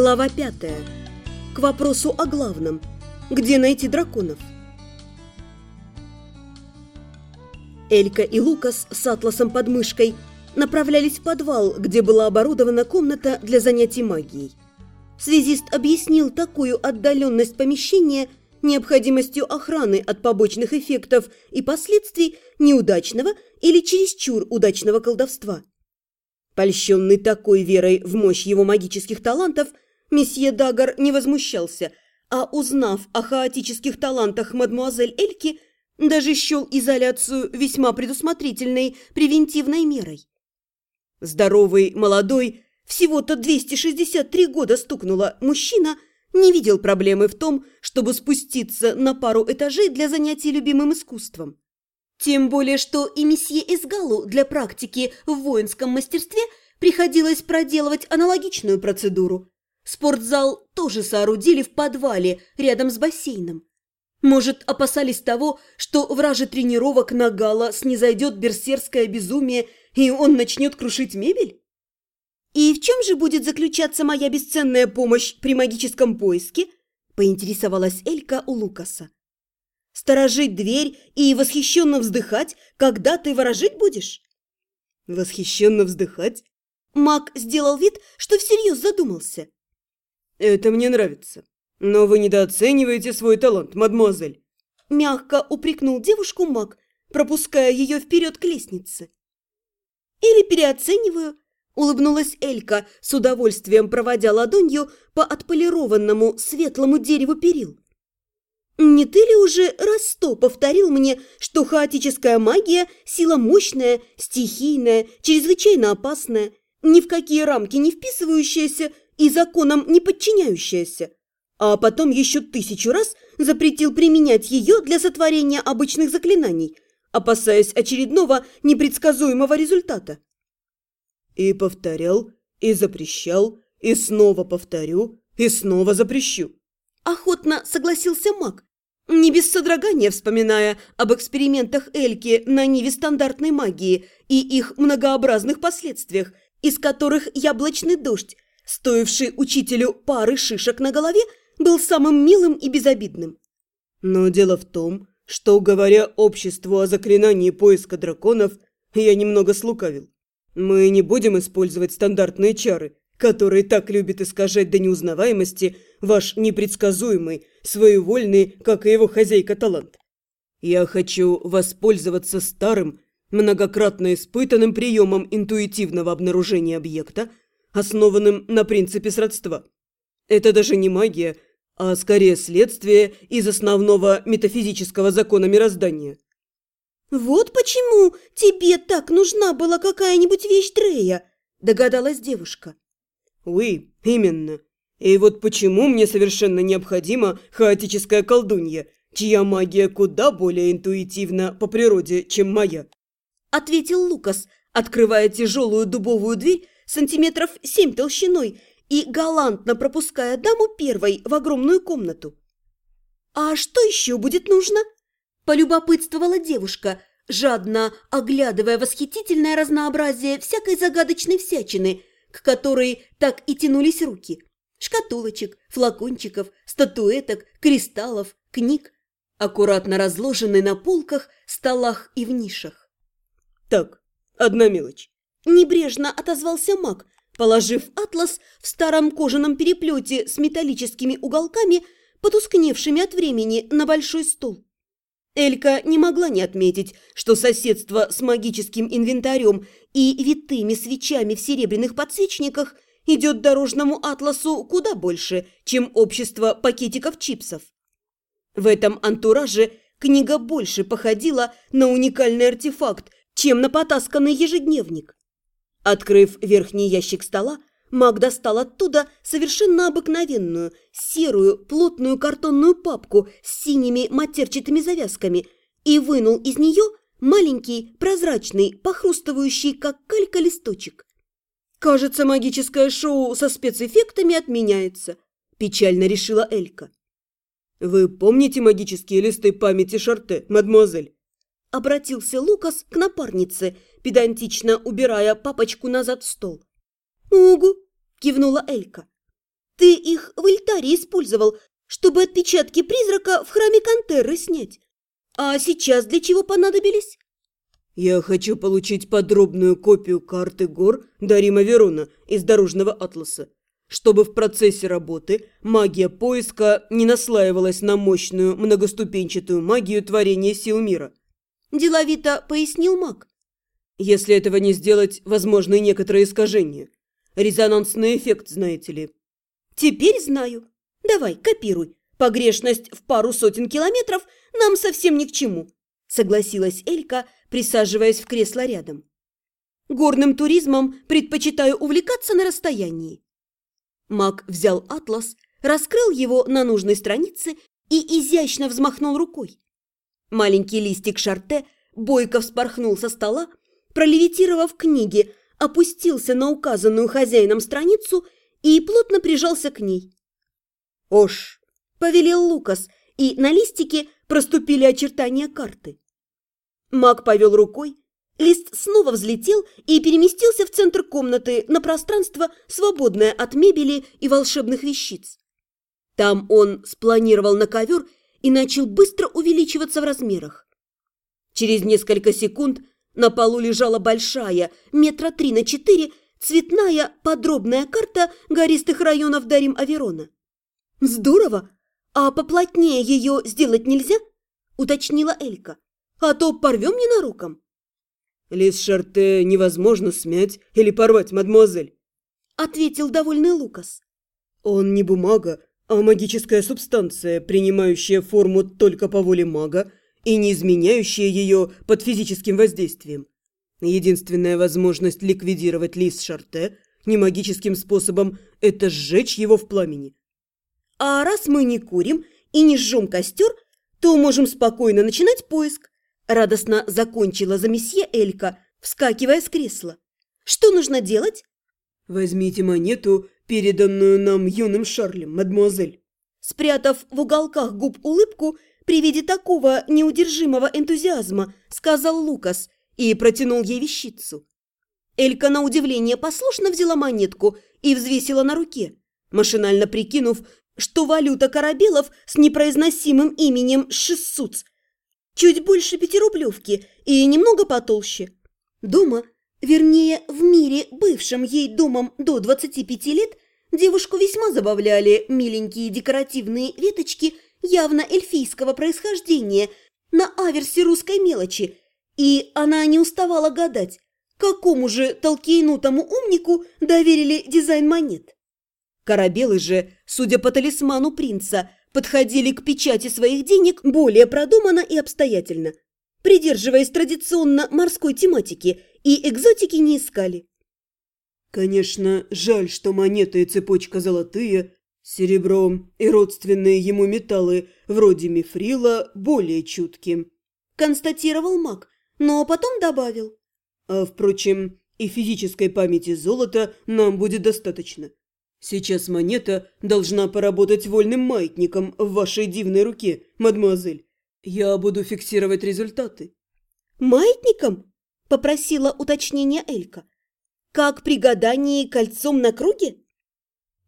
Глава пятая. К вопросу о главном. Где найти драконов? Элька и Лукас с атласом под мышкой направлялись в подвал, где была оборудована комната для занятий магией. Связист объяснил такую отдаленность помещения необходимостью охраны от побочных эффектов и последствий неудачного или чересчур удачного колдовства. Польщенный такой верой в мощь его магических талантов, месье Дагар не возмущался, а узнав о хаотических талантах мадмуазель Эльки, даже счел изоляцию весьма предусмотрительной превентивной мерой. Здоровый, молодой, всего-то 263 года стукнуло, мужчина не видел проблемы в том, чтобы спуститься на пару этажей для занятий любимым искусством. Тем более, что и месье Эсгалу для практики в воинском мастерстве приходилось проделывать аналогичную процедуру. Спортзал тоже соорудили в подвале рядом с бассейном. Может, опасались того, что враже тренировок на Гала снизойдет берсерское безумие, и он начнет крушить мебель? «И в чем же будет заключаться моя бесценная помощь при магическом поиске?» – поинтересовалась Элька у Лукаса сторожить дверь и восхищенно вздыхать, когда ты ворожить будешь? Восхищенно вздыхать? Маг сделал вид, что всерьез задумался. Это мне нравится. Но вы недооцениваете свой талант, мадемуазель. Мягко упрекнул девушку маг, пропуская ее вперед к лестнице. Или переоцениваю, улыбнулась Элька, с удовольствием проводя ладонью по отполированному светлому дереву перил. Не ты ли уже раз сто повторил мне, что хаотическая магия – сила мощная, стихийная, чрезвычайно опасная, ни в какие рамки не вписывающаяся и законам не подчиняющаяся? А потом еще тысячу раз запретил применять ее для сотворения обычных заклинаний, опасаясь очередного непредсказуемого результата. И повторял, и запрещал, и снова повторю, и снова запрещу. Охотно согласился маг, не без содрогания вспоминая об экспериментах Эльки на ниве стандартной магии и их многообразных последствиях, из которых яблочный дождь, стоивший учителю пары шишек на голове, был самым милым и безобидным. Но дело в том, что, говоря обществу о заклинании поиска драконов, я немного слукавил. Мы не будем использовать стандартные чары, которые так любит искажать до неузнаваемости ваш непредсказуемый, своевольный, как и его хозяйка, талант. Я хочу воспользоваться старым, многократно испытанным приемом интуитивного обнаружения объекта, основанным на принципе сродства. Это даже не магия, а скорее следствие из основного метафизического закона мироздания. «Вот почему тебе так нужна была какая-нибудь вещь Дрея», – догадалась девушка. «Уи, именно. И вот почему мне совершенно необходима хаотическая колдунья, чья магия куда более интуитивна по природе, чем моя?» Ответил Лукас, открывая тяжелую дубовую дверь сантиметров семь толщиной и галантно пропуская даму первой в огромную комнату. «А что еще будет нужно?» – полюбопытствовала девушка, жадно оглядывая восхитительное разнообразие всякой загадочной всячины, к которой так и тянулись руки – шкатулочек, флакончиков, статуэток, кристаллов, книг, аккуратно разложенные на полках, столах и в нишах. «Так, одна мелочь», – небрежно отозвался маг, положив атлас в старом кожаном переплете с металлическими уголками, потускневшими от времени, на большой стол. Элька не могла не отметить, что соседство с магическим инвентарем и витыми свечами в серебряных подсвечниках – идет дорожному атласу куда больше, чем общество пакетиков чипсов. В этом антураже книга больше походила на уникальный артефакт, чем на потасканный ежедневник. Открыв верхний ящик стола, Маг достал оттуда совершенно обыкновенную, серую, плотную картонную папку с синими матерчатыми завязками и вынул из нее маленький, прозрачный, похрустывающий, как калька, листочек. «Кажется, магическое шоу со спецэффектами отменяется», – печально решила Элька. «Вы помните магические листы памяти Шарте, мадемуазель?» Обратился Лукас к напарнице, педантично убирая папочку назад в стол. «Угу», – кивнула Элька. Ты их в альтаре использовал, чтобы отпечатки призрака в храме Кантерры снять. А сейчас для чего понадобились? Я хочу получить подробную копию карты гор Дарима Верона из Дорожного атласа, чтобы в процессе работы магия поиска не наслаивалась на мощную многоступенчатую магию творения сил мира. Деловито пояснил маг. Если этого не сделать, возможны некоторые искажения. Резонансный эффект, знаете ли. Теперь знаю. Давай, копируй. Погрешность в пару сотен километров нам совсем ни к чему. Согласилась Элька, присаживаясь в кресло рядом. Горным туризмом предпочитаю увлекаться на расстоянии. Маг взял атлас, раскрыл его на нужной странице и изящно взмахнул рукой. Маленький листик шарте бойко вспорхнул со стола, пролевитировав книги, опустился на указанную хозяином страницу и плотно прижался к ней. «Ош!» – повелел Лукас, и на листике проступили очертания карты. Маг повел рукой, лист снова взлетел и переместился в центр комнаты на пространство, свободное от мебели и волшебных вещиц. Там он спланировал на ковер и начал быстро увеличиваться в размерах. Через несколько секунд на полу лежала большая, метра три на четыре, цветная подробная карта гористых районов Дарим-Аверона. «Здорово! А поплотнее ее сделать нельзя?» – уточнила Элька. «А то порвем ненароком». «Лис Шарте невозможно смять или порвать, мадемуазель», – ответил довольный Лукас. «Он не бумага, а магическая субстанция, принимающая форму только по воле мага и не изменяющая ее под физическим воздействием. Единственная возможность ликвидировать лис Шарте немагическим способом – это сжечь его в пламени. А раз мы не курим и не жжем костер, то можем спокойно начинать поиск. Радостно закончила за месье Элька, вскакивая с кресла. Что нужно делать? Возьмите монету, переданную нам юным Шарлем, мадемуазель. Спрятав в уголках губ улыбку, при виде такого неудержимого энтузиазма, сказал Лукас и протянул ей вещицу. Элька на удивление послушно взяла монетку и взвесила на руке, машинально прикинув, что валюта корабелов с непроизносимым именем Шиссуц чуть больше пятирублевки и немного потолще. Дома, вернее, в мире, бывшем ей домом до 25 лет, девушку весьма забавляли миленькие декоративные веточки – явно эльфийского происхождения, на аверсе русской мелочи, и она не уставала гадать, какому же толкейнутому умнику доверили дизайн монет. Корабелы же, судя по талисману принца, подходили к печати своих денег более продуманно и обстоятельно, придерживаясь традиционно морской тематики, и экзотики не искали. Конечно, жаль, что монеты и цепочка золотые, Серебро и родственные ему металлы, вроде мифрила, более чутки. Констатировал маг, но потом добавил. А, впрочем, и физической памяти золота нам будет достаточно. Сейчас монета должна поработать вольным маятником в вашей дивной руке, мадемуазель. Я буду фиксировать результаты. «Маятником?» – попросила уточнение Элька. «Как при гадании кольцом на круге?»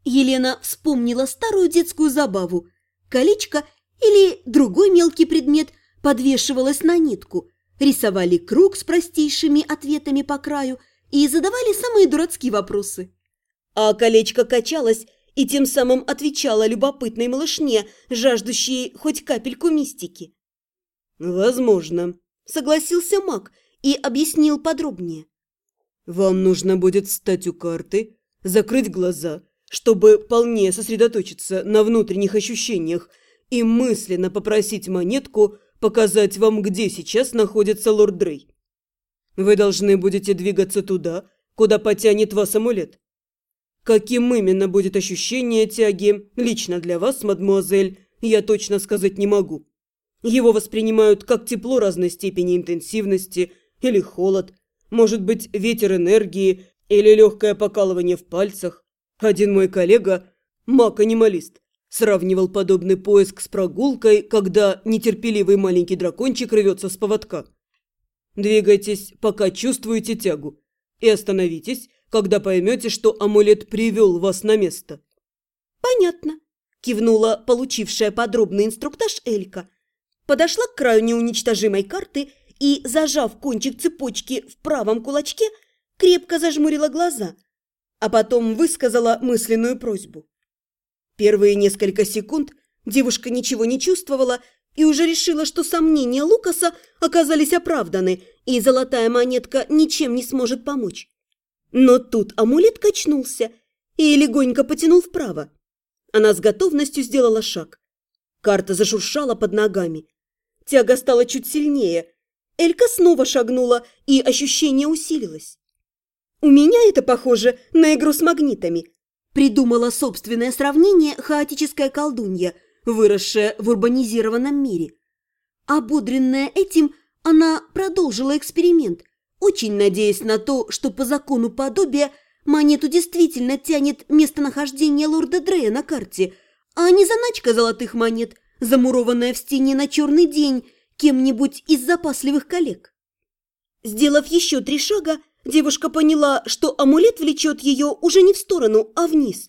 Елена вспомнила старую детскую забаву. Колечко или другой мелкий предмет подвешивалось на нитку, рисовали круг с простейшими ответами по краю и задавали самые дурацкие вопросы. А колечко качалось и тем самым отвечало любопытной малышне, жаждущей хоть капельку мистики. «Возможно», — согласился маг и объяснил подробнее. «Вам нужно будет встать у карты, закрыть глаза» чтобы полнее сосредоточиться на внутренних ощущениях и мысленно попросить монетку показать вам, где сейчас находится лорд Дрей. Вы должны будете двигаться туда, куда потянет вас амулет. Каким именно будет ощущение тяги лично для вас, мадмуазель, я точно сказать не могу. Его воспринимают как тепло разной степени интенсивности или холод, может быть ветер энергии или легкое покалывание в пальцах. Один мой коллега, маг-анималист, сравнивал подобный поиск с прогулкой, когда нетерпеливый маленький дракончик рвется с поводка. Двигайтесь, пока чувствуете тягу, и остановитесь, когда поймете, что амулет привел вас на место. «Понятно», – кивнула получившая подробный инструктаж Элька. Подошла к краю неуничтожимой карты и, зажав кончик цепочки в правом кулачке, крепко зажмурила глаза, а потом высказала мысленную просьбу. Первые несколько секунд девушка ничего не чувствовала и уже решила, что сомнения Лукаса оказались оправданы, и золотая монетка ничем не сможет помочь. Но тут амулет качнулся и легонько потянул вправо. Она с готовностью сделала шаг. Карта зашуршала под ногами. Тяга стала чуть сильнее. Элька снова шагнула, и ощущение усилилось. «У меня это похоже на игру с магнитами», придумала собственное сравнение хаотическая колдунья, выросшая в урбанизированном мире. Ободренная этим, она продолжила эксперимент, очень надеясь на то, что по закону подобия монету действительно тянет местонахождение лорда Дрея на карте, а не заначка золотых монет, замурованная в стене на черный день кем-нибудь из запасливых коллег. Сделав еще три шага, девушка поняла, что амулет влечет ее уже не в сторону, а вниз.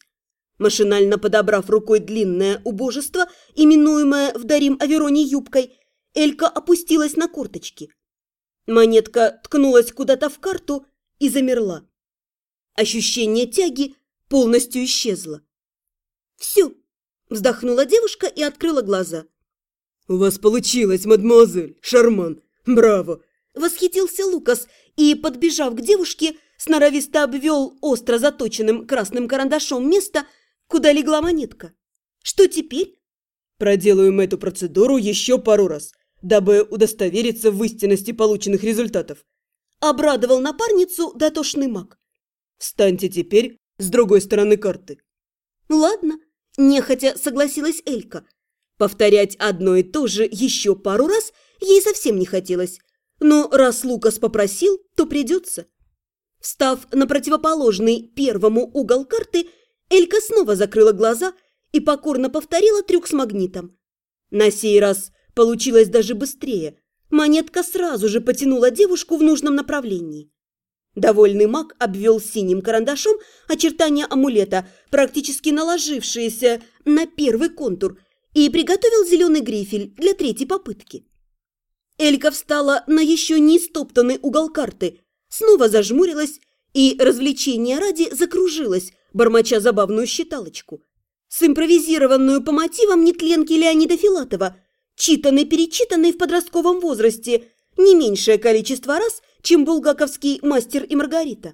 Машинально подобрав рукой длинное убожество, именуемое в Дарим Авероне юбкой, Элька опустилась на корточки. Монетка ткнулась куда-то в карту и замерла. Ощущение тяги полностью исчезло. «Все!» – вздохнула девушка и открыла глаза. «У вас получилось, мадемуазель, шарман! Браво!» – восхитился Лукас и, подбежав к девушке, сноровисто обвел остро заточенным красным карандашом место, куда легла монетка. «Что теперь?» «Проделаем эту процедуру еще пару раз, дабы удостовериться в истинности полученных результатов», – обрадовал напарницу дотошный маг. Встаньте теперь с другой стороны карты. Ладно, нехотя согласилась Элька. Повторять одно и то же еще пару раз ей совсем не хотелось. Но раз Лукас попросил, то придется. Встав на противоположный первому угол карты, Элька снова закрыла глаза и покорно повторила трюк с магнитом. На сей раз получилось даже быстрее. Монетка сразу же потянула девушку в нужном направлении. Довольный маг обвел синим карандашом очертания амулета, практически наложившиеся на первый контур, и приготовил зеленый грифель для третьей попытки. Элька встала на еще не истоптанный угол карты, снова зажмурилась и развлечения ради закружилась, бормоча забавную считалочку. С импровизированную по мотивам нетленки Леонида Филатова, читанной-перечитанной в подростковом возрасте, не меньшее количество раз – чем булгаковский мастер и Маргарита.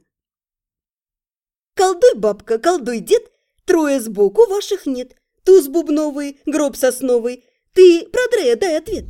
Колдуй, бабка, колдуй, дед, трое сбоку ваших нет. Туз бубновый, гроб сосновый. Ты про Дрея дай ответ.